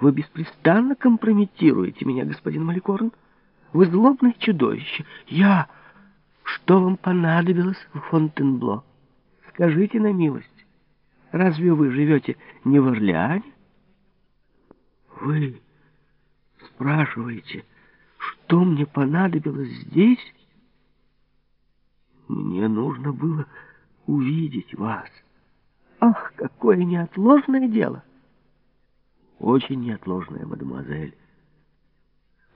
Вы беспрестанно компрометируете меня, господин Маликорн. Вы злобное чудовище. Я... Что вам понадобилось в Фонтенбло? Скажите на милость. Разве вы живете не в Орлеане? Вы спрашиваете, что мне понадобилось здесь? Мне нужно было увидеть вас. Ах, какое неотложное дело! Очень неотложное, мадемуазель.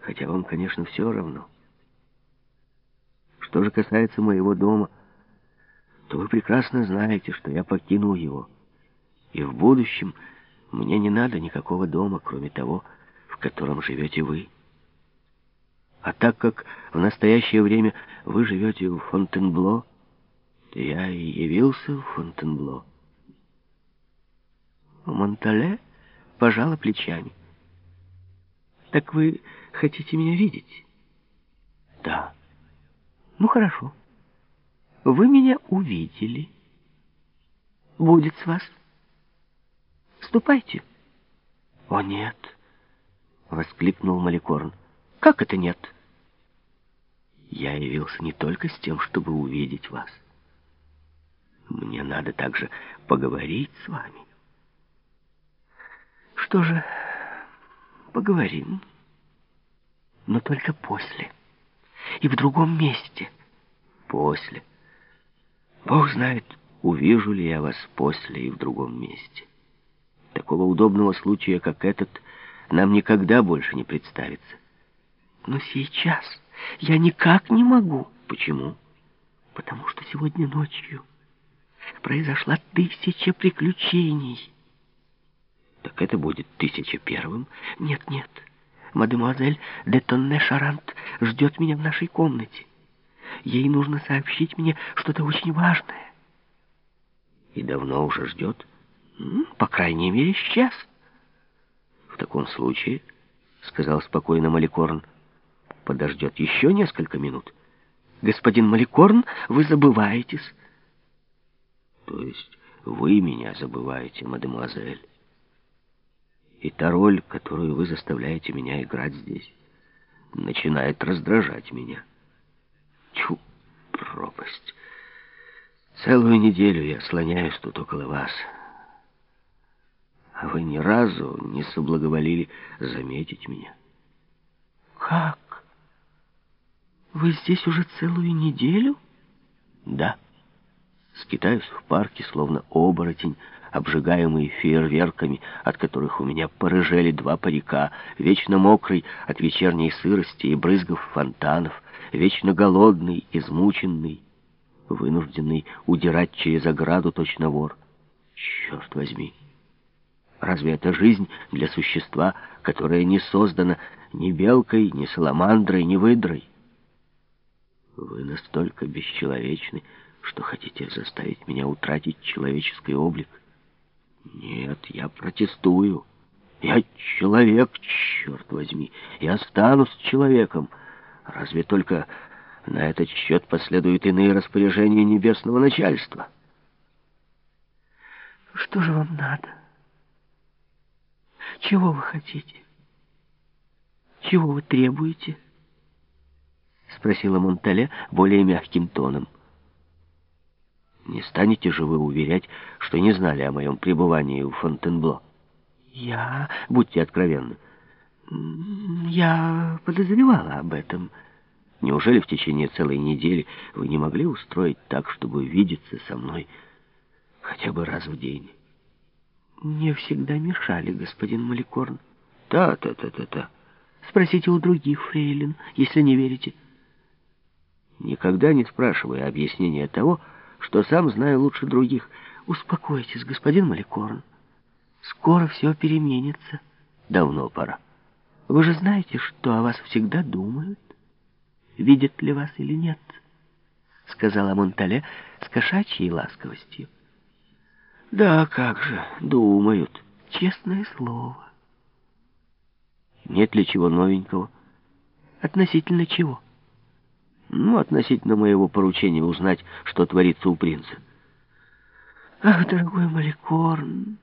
Хотя вам, конечно, все равно. Что же касается моего дома, то вы прекрасно знаете, что я покинул его. И в будущем мне не надо никакого дома, кроме того, в котором живете вы. А так как в настоящее время вы живете в Фонтенбло, то я и явился в Фонтенбло. Монтале пожала плечами. «Так вы хотите меня видеть?» «Да». «Ну, хорошо. Вы меня увидели. Будет с вас. Ступайте». «О, нет!» — воскликнул Маликорн. «Как это нет?» «Я явился не только с тем, чтобы увидеть вас. Мне надо также поговорить с вами». «Что же, поговорим, но только после и в другом месте». «После. Бог знает, увижу ли я вас после и в другом месте. Такого удобного случая, как этот, нам никогда больше не представится». Но сейчас я никак не могу. Почему? Потому что сегодня ночью произошла тысяча приключений. Так это будет тысяча первым? Нет, нет. Мадемуазель де Тонне Шарант ждет меня в нашей комнате. Ей нужно сообщить мне что-то очень важное. И давно уже ждет? По крайней мере, сейчас. В таком случае, сказал спокойно Маликорн, подождет еще несколько минут. Господин Маликорн, вы забываетесь. То есть вы меня забываете, мадемуазель. И та роль, которую вы заставляете меня играть здесь, начинает раздражать меня. Тьфу, пропасть. Целую неделю я слоняюсь тут около вас. А вы ни разу не соблаговолили заметить меня. Как? Вы здесь уже целую неделю? Да. Скитаюсь в парке, словно оборотень, обжигаемый фейерверками, от которых у меня порыжели два парика, вечно мокрый от вечерней сырости и брызгов фонтанов, вечно голодный, измученный, вынужденный удирать через ограду точно вор. Черт возьми! Разве это жизнь для существа, которое не создано ни белкой, ни саламандрой, ни выдрой? Вы настолько бесчеловечны, что хотите заставить меня утратить человеческий облик. Нет, я протестую. Я человек, черт возьми. Я останусь человеком. Разве только на этот счет последуют иные распоряжения небесного начальства? Что же вам надо? Чего вы хотите? Чего вы требуете? — спросила Монтале более мягким тоном. «Не станете же вы уверять, что не знали о моем пребывании в Фонтенбло?» «Я... Будьте откровенны. Я подозревала об этом. Неужели в течение целой недели вы не могли устроить так, чтобы видеться со мной хотя бы раз в день?» «Мне всегда мешали, господин Маликорн». «Та-та-та-та-та. Спросите у других фрейлин, если не верите». Никогда не спрашивая объяснения того, что сам знаю лучше других. Успокойтесь, господин Маликорн. Скоро все переменится. Давно пора. Вы же знаете, что о вас всегда думают. Видят ли вас или нет, сказала Монтале с кошачьей ласковостью. Да, как же, думают. Честное слово. Нет ли чего новенького? Относительно чего? Ну, относительно моего поручения узнать, что творится у принца. Ах, дорогой Маликорн,